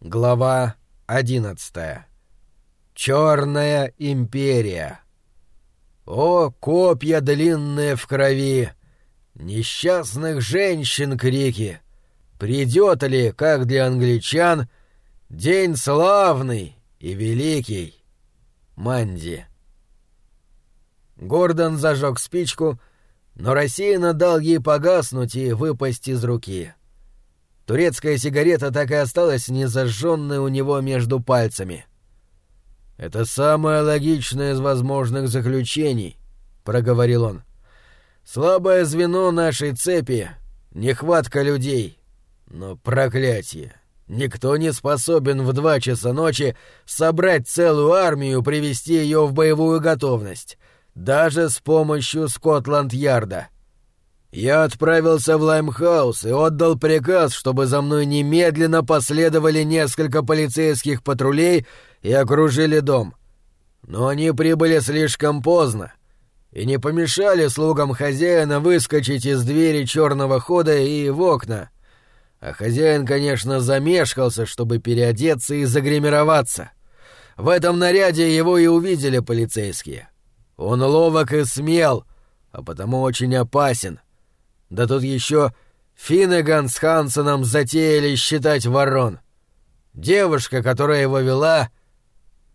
Глава одиннадцатая. Черная империя. О, копья длинные в крови! Несчастных женщин крики! Придет ли, как для англичан, день славный и великий? Манди. Гордон зажег спичку, но рассеянно дал ей погаснуть и выпасть из руки. Турецкая сигарета так и осталась незажженной у него между пальцами. «Это самое логичное из возможных заключений», — проговорил он. «Слабое звено нашей цепи — нехватка людей. Но проклятие! Никто не способен в два часа ночи собрать целую армию привести ее в боевую готовность, даже с помощью Скотланд-Ярда». Я отправился в Лаймхаус и отдал приказ, чтобы за мной немедленно последовали несколько полицейских патрулей и окружили дом. Но они прибыли слишком поздно и не помешали слугам хозяина выскочить из двери черного хода и в окна. А хозяин, конечно, замешкался, чтобы переодеться и загримироваться. В этом наряде его и увидели полицейские. Он ловок и смел, а потому очень опасен — да тут еще Финнеган с Хансоном затеяли считать ворон. Девушка, которая его вела...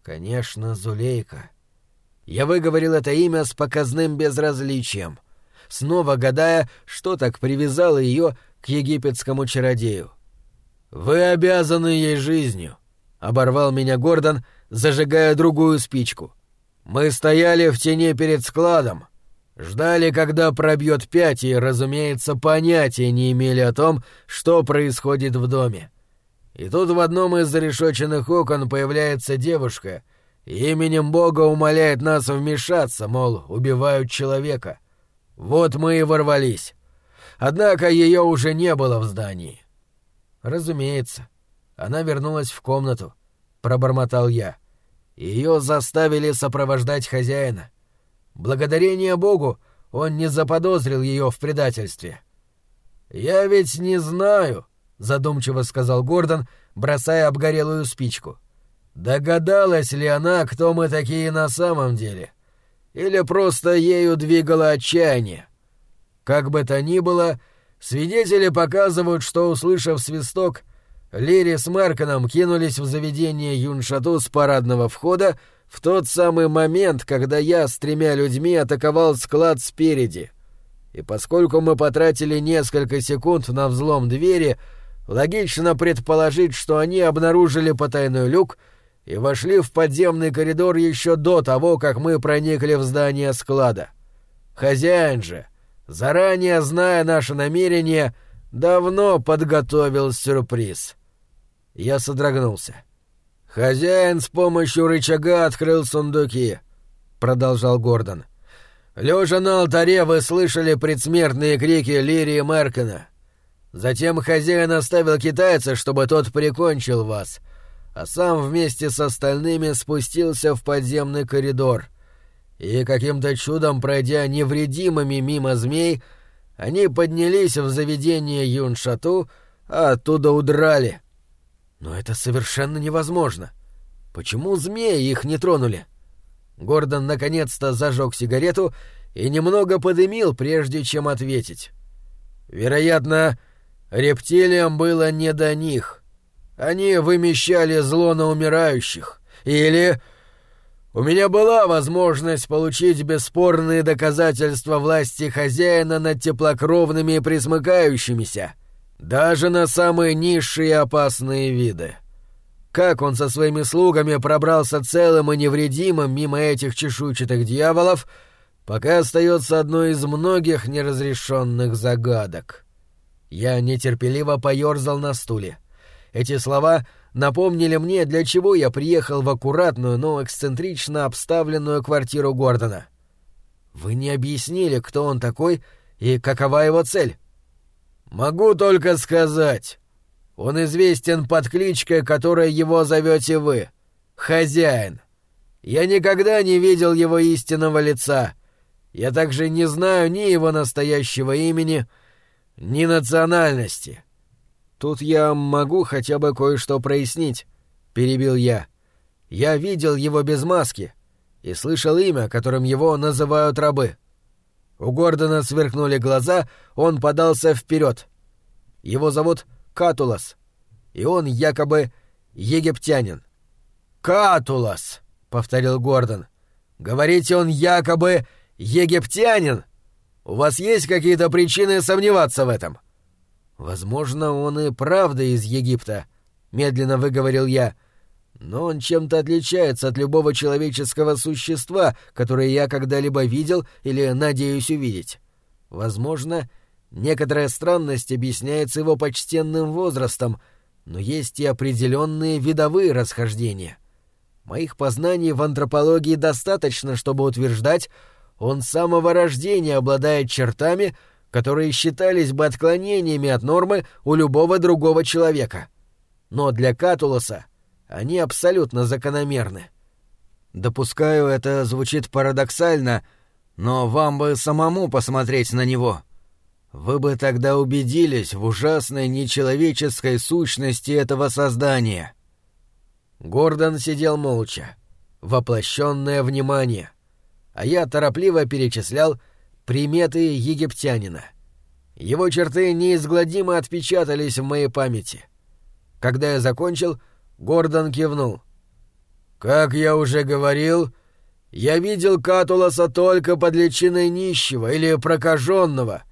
Конечно, Зулейка. Я выговорил это имя с показным безразличием, снова гадая, что так привязало ее к египетскому чародею. «Вы обязаны ей жизнью», — оборвал меня Гордон, зажигая другую спичку. «Мы стояли в тени перед складом, Ждали, когда пробьет пять, и, разумеется, понятия не имели о том, что происходит в доме. И тут в одном из зарешоченных окон появляется девушка именем Бога умоляет нас вмешаться, мол, убивают человека. Вот мы и ворвались. Однако ее уже не было в здании. Разумеется. Она вернулась в комнату, пробормотал я. Ее заставили сопровождать хозяина. Благодарение Богу, он не заподозрил ее в предательстве. «Я ведь не знаю», — задумчиво сказал Гордон, бросая обгорелую спичку. «Догадалась ли она, кто мы такие на самом деле? Или просто ею двигало отчаяние? Как бы то ни было, свидетели показывают, что, услышав свисток, Лири с Марканом кинулись в заведение Юншату с парадного входа, в тот самый момент, когда я с тремя людьми атаковал склад спереди. И поскольку мы потратили несколько секунд на взлом двери, логично предположить, что они обнаружили потайной люк и вошли в подземный коридор еще до того, как мы проникли в здание склада. Хозяин же, заранее зная наше намерение, давно подготовил сюрприз. Я содрогнулся. — «Хозяин с помощью рычага открыл сундуки», — продолжал Гордон. «Лежа на алтаре вы слышали предсмертные крики Лирии Меркена. Затем хозяин оставил китайца, чтобы тот прикончил вас, а сам вместе с остальными спустился в подземный коридор. И каким-то чудом, пройдя невредимыми мимо змей, они поднялись в заведение Юншату, а оттуда удрали. Но это совершенно невозможно. Почему змеи их не тронули? Гордон наконец-то зажег сигарету и немного подымил, прежде чем ответить. Вероятно, рептилиям было не до них. Они вымещали зло на умирающих. Или... У меня была возможность получить бесспорные доказательства власти хозяина над теплокровными и присмыкающимися — даже на самые низшие опасные виды. Как он со своими слугами пробрался целым и невредимым мимо этих чешуйчатых дьяволов, пока остается одной из многих неразрешенных загадок. Я нетерпеливо поерзал на стуле. Эти слова напомнили мне, для чего я приехал в аккуратную, но эксцентрично обставленную квартиру Гордона. Вы не объяснили, кто он такой и какова его цель. «Могу только сказать. Он известен под кличкой, которой его зовете вы. Хозяин. Я никогда не видел его истинного лица. Я также не знаю ни его настоящего имени, ни национальности. «Тут я могу хотя бы кое-что прояснить», — перебил я. «Я видел его без маски и слышал имя, которым его называют рабы». У Гордона сверкнули глаза, он подался вперед. Его зовут Катулас, и он якобы египтянин. «Катулас!» — повторил Гордон. «Говорите, он якобы египтянин? У вас есть какие-то причины сомневаться в этом?» «Возможно, он и правда из Египта», — медленно выговорил я. «Но он чем-то отличается от любого человеческого существа, которое я когда-либо видел или надеюсь увидеть. Возможно, некоторая странность объясняется его почтенным возрастом, но есть и определенные видовые расхождения. Моих познаний в антропологии достаточно, чтобы утверждать, он с самого рождения обладает чертами, которые считались бы отклонениями от нормы у любого другого человека. Но для Катулоса они абсолютно закономерны. Допускаю, это звучит парадоксально, но вам бы самому посмотреть на него. Вы бы тогда убедились в ужасной нечеловеческой сущности этого создания. Гордон сидел молча, воплощенное внимание, а я торопливо перечислял приметы египтянина. Его черты неизгладимо отпечатались в моей памяти. Когда я закончил, Гордон кивнул. «Как я уже говорил, я видел Катуласа только под личиной нищего или прокаженного,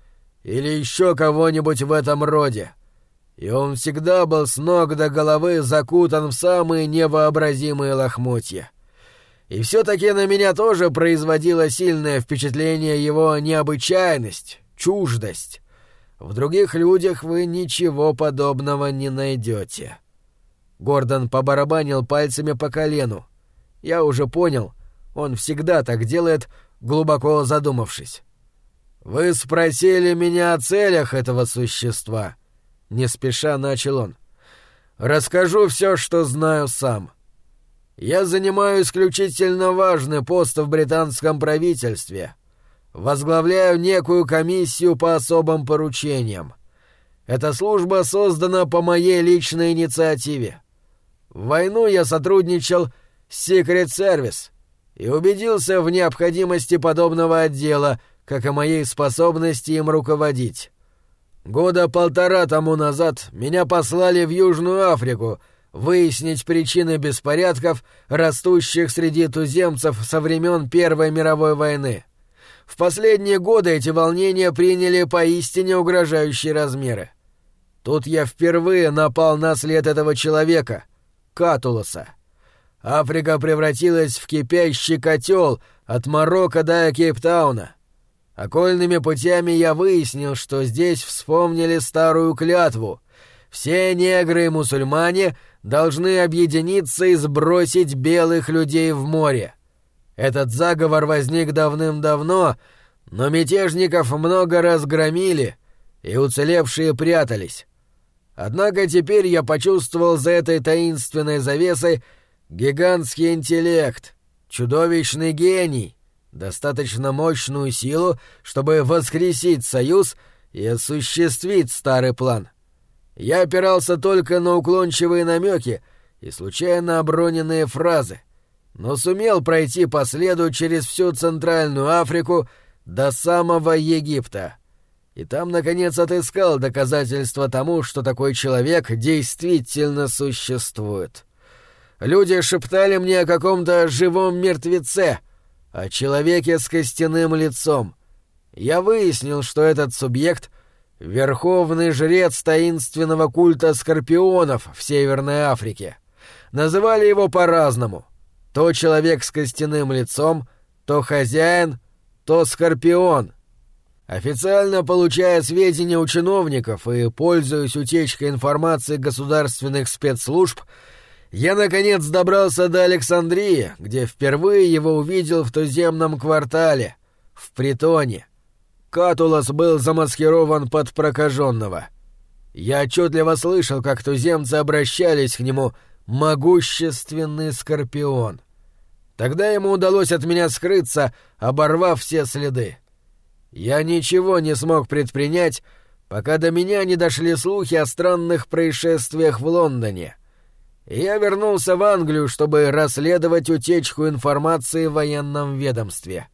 или еще кого-нибудь в этом роде и он всегда был с ног до головы закутан в самые невообразимые лохмотья. И все-таки на меня тоже производило сильное впечатление его необычайность, чуждость. В других людях вы ничего подобного не найдете. Гордон побарабанил пальцами по колену. Я уже понял, он всегда так делает, глубоко задумавшись. «Вы спросили меня о целях этого существа», не спеша начал он. «Расскажу все, что знаю сам. Я занимаю исключительно важный пост в британском правительстве. Возглавляю некую комиссию по особым поручениям. Эта служба создана по моей личной инициативе. В войну я сотрудничал с Secret Service и убедился в необходимости подобного отдела, как и моей способности им руководить. Года полтора тому назад меня послали в Южную Африку выяснить причины беспорядков, растущих среди туземцев со времен Первой мировой войны. В последние годы эти волнения приняли поистине угрожающие размеры. Тут я впервые напал на след этого человека, Катулоса. Африка превратилась в кипящий котел от Марокко до Кейптауна — Окольными путями я выяснил, что здесь вспомнили старую клятву. Все негры и мусульмане должны объединиться и сбросить белых людей в море. Этот заговор возник давным-давно, но мятежников много разгромили, и уцелевшие прятались. Однако теперь я почувствовал за этой таинственной завесой гигантский интеллект, чудовищный гений — достаточно мощную силу, чтобы воскресить союз и осуществить старый план. Я опирался только на уклончивые намеки и случайно оброненные фразы, но сумел пройти по следу через всю Центральную Африку до самого Египта. И там, наконец, отыскал доказательства тому, что такой человек действительно существует. Люди шептали мне о каком-то живом мертвеце — о человеке с костяным лицом. Я выяснил, что этот субъект — верховный жрец таинственного культа скорпионов в Северной Африке. Называли его по-разному. То человек с костяным лицом, то хозяин, то скорпион. Официально получая сведения у чиновников и пользуясь утечкой информации государственных спецслужб, я, наконец, добрался до Александрии, где впервые его увидел в туземном квартале, в притоне. Катулас был замаскирован под прокаженного. Я отчетливо слышал, как туземцы обращались к нему «могущественный скорпион». Тогда ему удалось от меня скрыться, оборвав все следы. Я ничего не смог предпринять, пока до меня не дошли слухи о странных происшествиях в Лондоне. Я вернулся в Англию, чтобы расследовать утечку информации в военном ведомстве.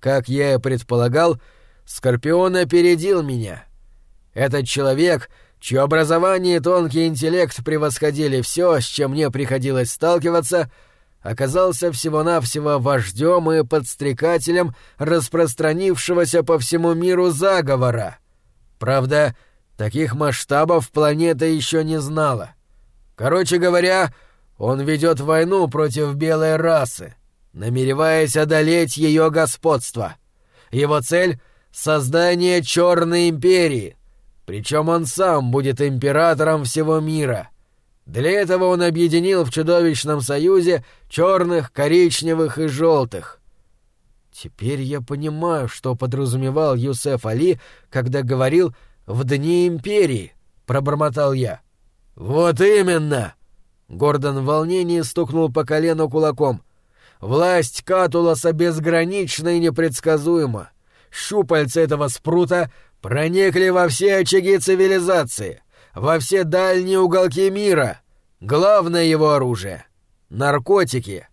Как я и предполагал, Скорпион опередил меня. Этот человек, чье образование и тонкий интеллект превосходили все, с чем мне приходилось сталкиваться, оказался всего-навсего вождем и подстрекателем распространившегося по всему миру заговора. Правда, таких масштабов планета еще не знала. Короче говоря, он ведет войну против белой расы, намереваясь одолеть ее господство. Его цель — создание Черной империи. Причем он сам будет императором всего мира. Для этого он объединил в чудовищном союзе черных, коричневых и желтых. Теперь я понимаю, что подразумевал Юсеф Али, когда говорил «в дни империи», — пробормотал я. «Вот именно!» Гордон в волнении стукнул по колену кулаком. «Власть Катуласа безгранична и непредсказуема щупальца этого спрута проникли во все очаги цивилизации, во все дальние уголки мира. Главное его оружие — наркотики.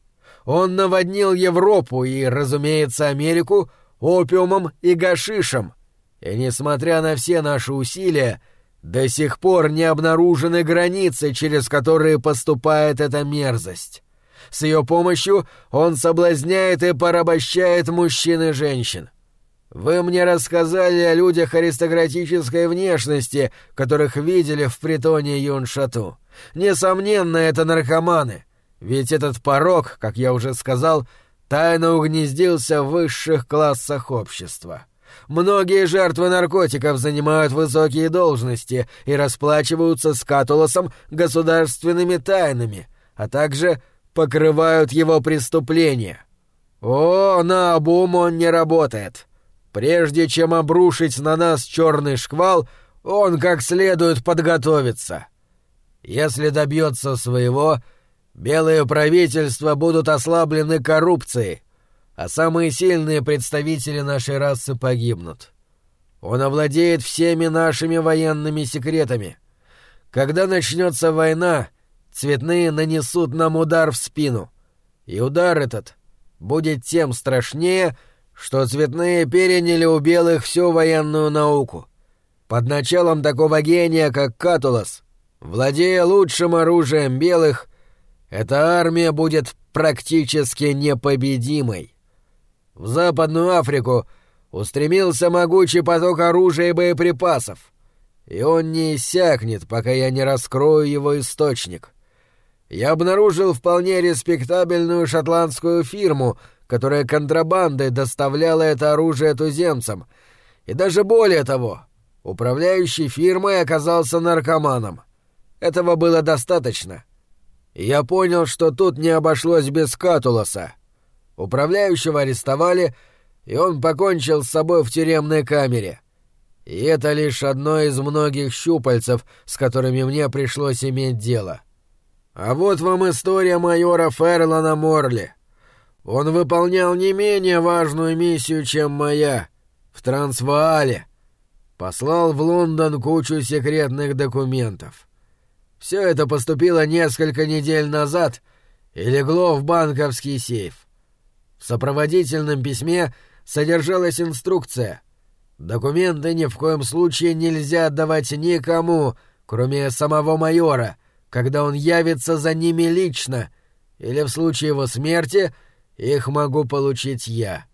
Он наводнил Европу и, разумеется, Америку опиумом и гашишем. И, несмотря на все наши усилия, до сих пор не обнаружены границы, через которые поступает эта мерзость. С ее помощью он соблазняет и порабощает мужчин и женщин. Вы мне рассказали о людях аристократической внешности, которых видели в притоне Юншату. Несомненно, это наркоманы. Ведь этот порог, как я уже сказал, тайно угнездился в высших классах общества. Многие жертвы наркотиков занимают высокие должности и расплачиваются с Катулосом государственными тайнами, а также покрывают его преступления. О, на обум он не работает. Прежде чем обрушить на нас черный шквал, он как следует подготовится. Если добьется своего, белые правительства будут ослаблены коррупцией, а самые сильные представители нашей расы погибнут. Он овладеет всеми нашими военными секретами. Когда начнется война, цветные нанесут нам удар в спину, и удар этот будет тем страшнее, что цветные переняли у белых всю военную науку. Под началом такого гения, как Катулас, владея лучшим оружием белых, эта армия будет практически непобедимой. В Западную Африку устремился могучий поток оружия и боеприпасов, и он не иссякнет, пока я не раскрою его источник. Я обнаружил вполне респектабельную шотландскую фирму — которая контрабандой доставляла это оружие туземцам. И даже более того, управляющий фирмой оказался наркоманом. Этого было достаточно. И я понял, что тут не обошлось без Катулоса. Управляющего арестовали, и он покончил с собой в тюремной камере. И это лишь одно из многих щупальцев, с которыми мне пришлось иметь дело. А вот вам история майора Ферлана Морли. Он выполнял не менее важную миссию, чем моя, в Трансваале. Послал в Лондон кучу секретных документов. Все это поступило несколько недель назад и легло в банковский сейф. В сопроводительном письме содержалась инструкция. Документы ни в коем случае нельзя отдавать никому, кроме самого майора, когда он явится за ними лично, или в случае его смерти — их могу получить я.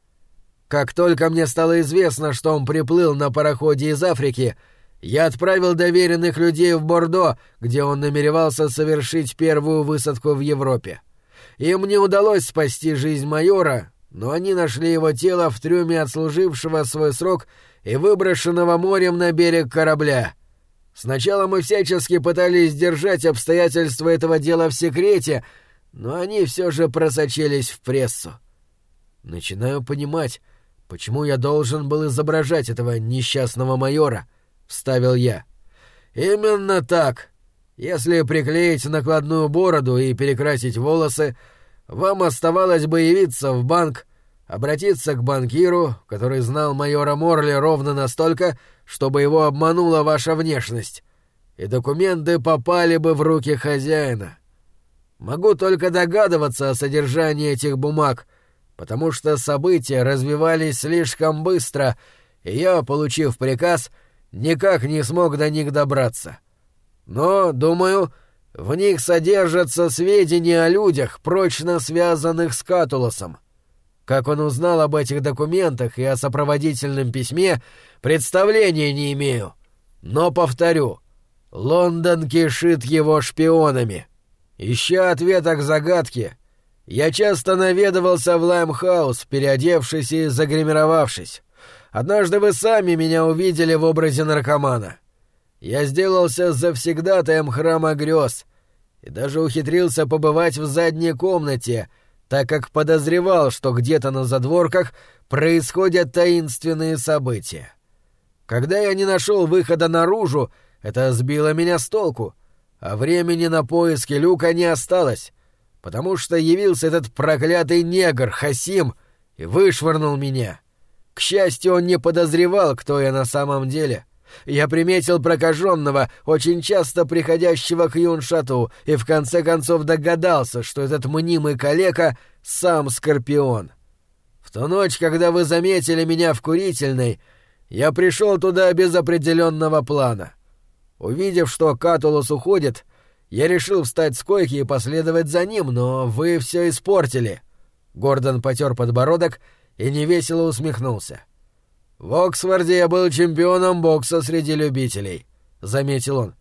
Как только мне стало известно, что он приплыл на пароходе из Африки, я отправил доверенных людей в Бордо, где он намеревался совершить первую высадку в Европе. Им не удалось спасти жизнь майора, но они нашли его тело в трюме отслужившего свой срок и выброшенного морем на берег корабля. Сначала мы всячески пытались держать обстоятельства этого дела в секрете, но они все же просочились в прессу. Начинаю понимать, почему я должен был изображать этого несчастного майора, — вставил я. Именно так. Если приклеить накладную бороду и перекрасить волосы, вам оставалось бы явиться в банк, обратиться к банкиру, который знал майора Морли ровно настолько, чтобы его обманула ваша внешность, и документы попали бы в руки хозяина. Могу только догадываться о содержании этих бумаг, потому что события развивались слишком быстро, и я, получив приказ, никак не смог до них добраться. Но, думаю, в них содержатся сведения о людях, прочно связанных с Катулосом. Как он узнал об этих документах и о сопроводительном письме, представления не имею. Но повторю, Лондон кишит его шпионами. Ища ответа к загадке, я часто наведывался в Лаймхаус, переодевшись и загримировавшись. Однажды вы сами меня увидели в образе наркомана. Я сделался завсегдатаем храма грез и даже ухитрился побывать в задней комнате, так как подозревал, что где-то на задворках происходят таинственные события. Когда я не нашел выхода наружу, это сбило меня с толку, а времени на поиски люка не осталось, потому что явился этот проклятый негр Хасим и вышвырнул меня. К счастью, он не подозревал, кто я на самом деле — я приметил прокаженного, очень часто приходящего к Юншату, и в конце концов догадался, что этот мнимый калека — сам Скорпион. В ту ночь, когда вы заметили меня в курительной, я пришел туда без определенного плана. Увидев, что Катулус уходит, я решил встать с койки и последовать за ним, но вы все испортили. Гордон потер подбородок и невесело усмехнулся. — «В Оксфорде я был чемпионом бокса среди любителей», — заметил он.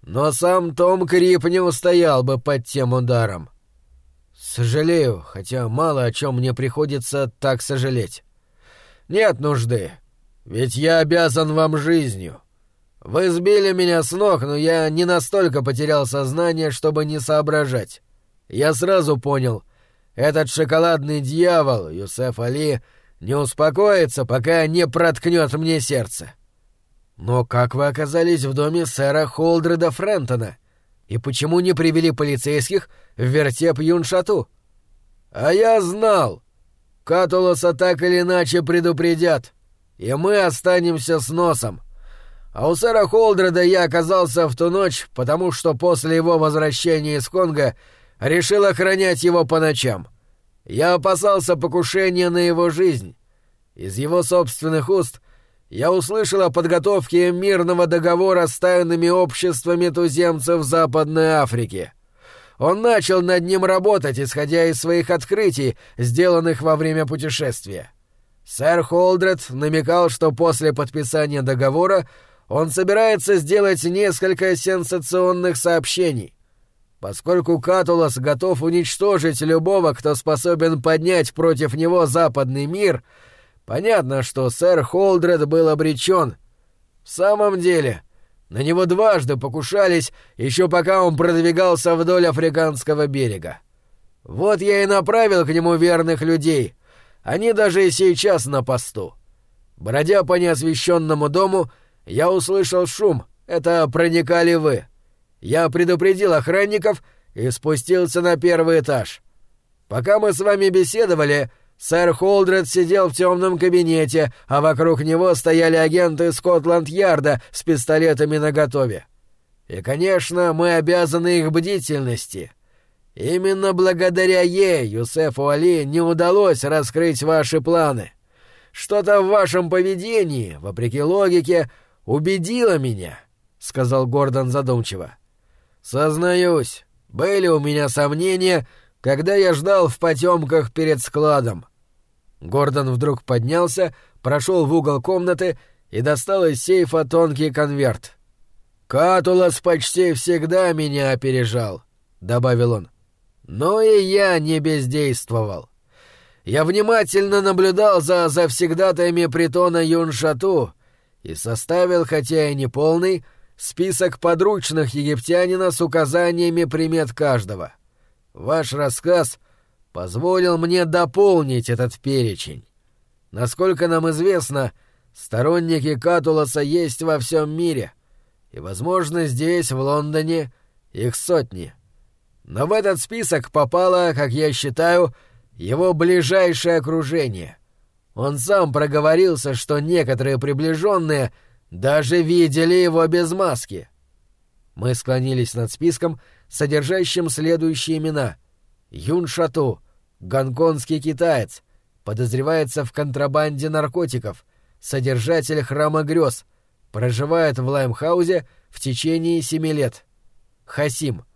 «Но сам Том Крип не устоял бы под тем ударом». «Сожалею, хотя мало о чем мне приходится так сожалеть». «Нет нужды, ведь я обязан вам жизнью. Вы сбили меня с ног, но я не настолько потерял сознание, чтобы не соображать. Я сразу понял, этот шоколадный дьявол, Юсеф Али, — не успокоится, пока не проткнет мне сердце. Но как вы оказались в доме сэра Холдреда Френтона? И почему не привели полицейских в вертеп Юншату? А я знал. Катулоса так или иначе предупредят, и мы останемся с носом. А у сэра Холдреда я оказался в ту ночь, потому что после его возвращения из Конго решил охранять его по ночам. — я опасался покушения на его жизнь. Из его собственных уст я услышал о подготовке мирного договора с тайными обществами туземцев Западной Африки. Он начал над ним работать, исходя из своих открытий, сделанных во время путешествия. Сэр Холдред намекал, что после подписания договора он собирается сделать несколько сенсационных сообщений. Поскольку Катулас готов уничтожить любого, кто способен поднять против него западный мир, понятно, что сэр Холдред был обречен. В самом деле, на него дважды покушались, еще пока он продвигался вдоль африканского берега. Вот я и направил к нему верных людей. Они даже и сейчас на посту. Бродя по неосвещенному дому, я услышал шум. Это проникали вы. Я предупредил охранников и спустился на первый этаж. Пока мы с вами беседовали, сэр Холдред сидел в темном кабинете, а вокруг него стояли агенты Скотланд-Ярда с пистолетами наготове. И, конечно, мы обязаны их бдительности. Именно благодаря ей Юсефу Али не удалось раскрыть ваши планы. Что-то в вашем поведении, вопреки логике, убедило меня, — сказал Гордон задумчиво. — Сознаюсь, были у меня сомнения, когда я ждал в потемках перед складом. Гордон вдруг поднялся, прошел в угол комнаты и достал из сейфа тонкий конверт. «Катулас почти всегда меня опережал», — добавил он. «Но и я не бездействовал. Я внимательно наблюдал за завсегдатаями притона Юншату и составил, хотя и не полный, — список подручных египтянина с указаниями примет каждого. Ваш рассказ позволил мне дополнить этот перечень. Насколько нам известно, сторонники Катуласа есть во всем мире, и, возможно, здесь, в Лондоне, их сотни. Но в этот список попала, как я считаю, его ближайшее окружение. Он сам проговорился, что некоторые приближенные даже видели его без маски. Мы склонились над списком, содержащим следующие имена. Юн Шату, гонконгский китаец, подозревается в контрабанде наркотиков, содержатель храма грез, проживает в Лаймхаузе в течение семи лет. Хасим,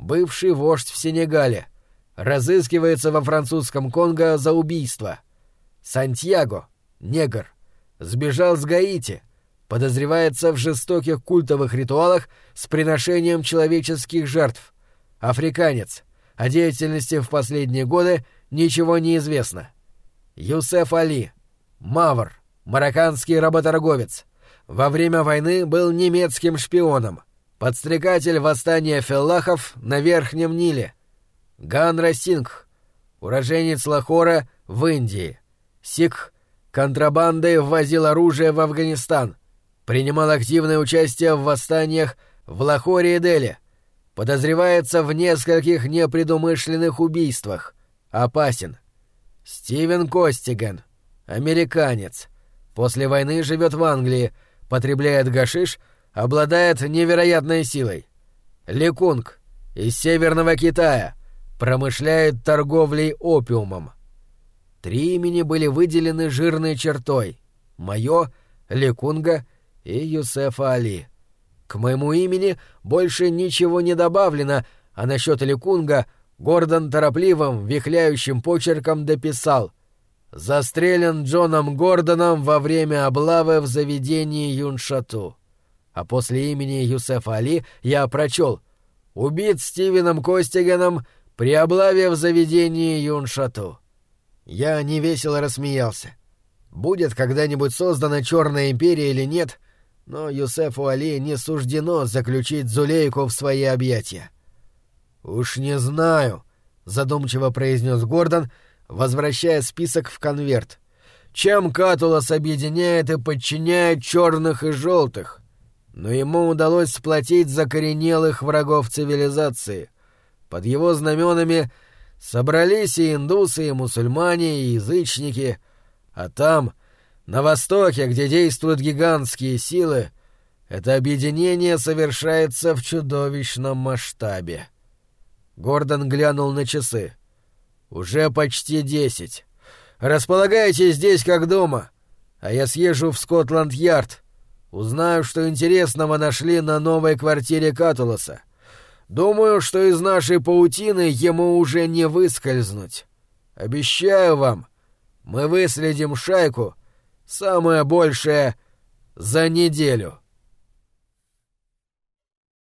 бывший вождь в Сенегале, разыскивается во французском Конго за убийство. Сантьяго, негр, сбежал с Гаити, подозревается в жестоких культовых ритуалах с приношением человеческих жертв. Африканец, о деятельности в последние годы ничего не известно. Юсеф Али, Мавр, марокканский работорговец. Во время войны был немецким шпионом. Подстрекатель восстания феллахов на Верхнем Ниле. Ганра Сингх, уроженец Лахора в Индии. Сикх контрабандой ввозил оружие в Афганистан. Принимал активное участие в восстаниях в Лахоре и Дели. Подозревается в нескольких непредумышленных убийствах. Опасен. Стивен Костиган. Американец. После войны живет в Англии, потребляет гашиш, обладает невероятной силой. Лекунг. Из Северного Китая. Промышляет торговлей опиумом. Три имени были выделены жирной чертой. Мое, Лекунга и Юсефа Али. К моему имени больше ничего не добавлено, а насчет Лекунга Гордон торопливым, вихляющим почерком дописал «Застрелен Джоном Гордоном во время облавы в заведении Юншату». А после имени Юсефа Али я прочел «Убит Стивеном Костиганом при облаве в заведении Юншату». Я невесело рассмеялся. Будет когда-нибудь создана Черная империя или нет, но Юсефу Али не суждено заключить Зулейку в свои объятия. «Уж не знаю», — задумчиво произнес Гордон, возвращая список в конверт. «Чем Катулас объединяет и подчиняет черных и желтых? Но ему удалось сплотить закоренелых врагов цивилизации. Под его знаменами собрались и индусы, и мусульмане, и язычники, а там, на востоке, где действуют гигантские силы, это объединение совершается в чудовищном масштабе. Гордон глянул на часы. «Уже почти десять. Располагайтесь здесь как дома, а я съезжу в Скотланд-Ярд. Узнаю, что интересного нашли на новой квартире Катулоса. Думаю, что из нашей паутины ему уже не выскользнуть. Обещаю вам, мы выследим шайку, самое большее, за неделю».